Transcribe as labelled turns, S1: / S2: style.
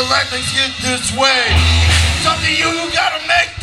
S1: relentless this way. Something you gotta make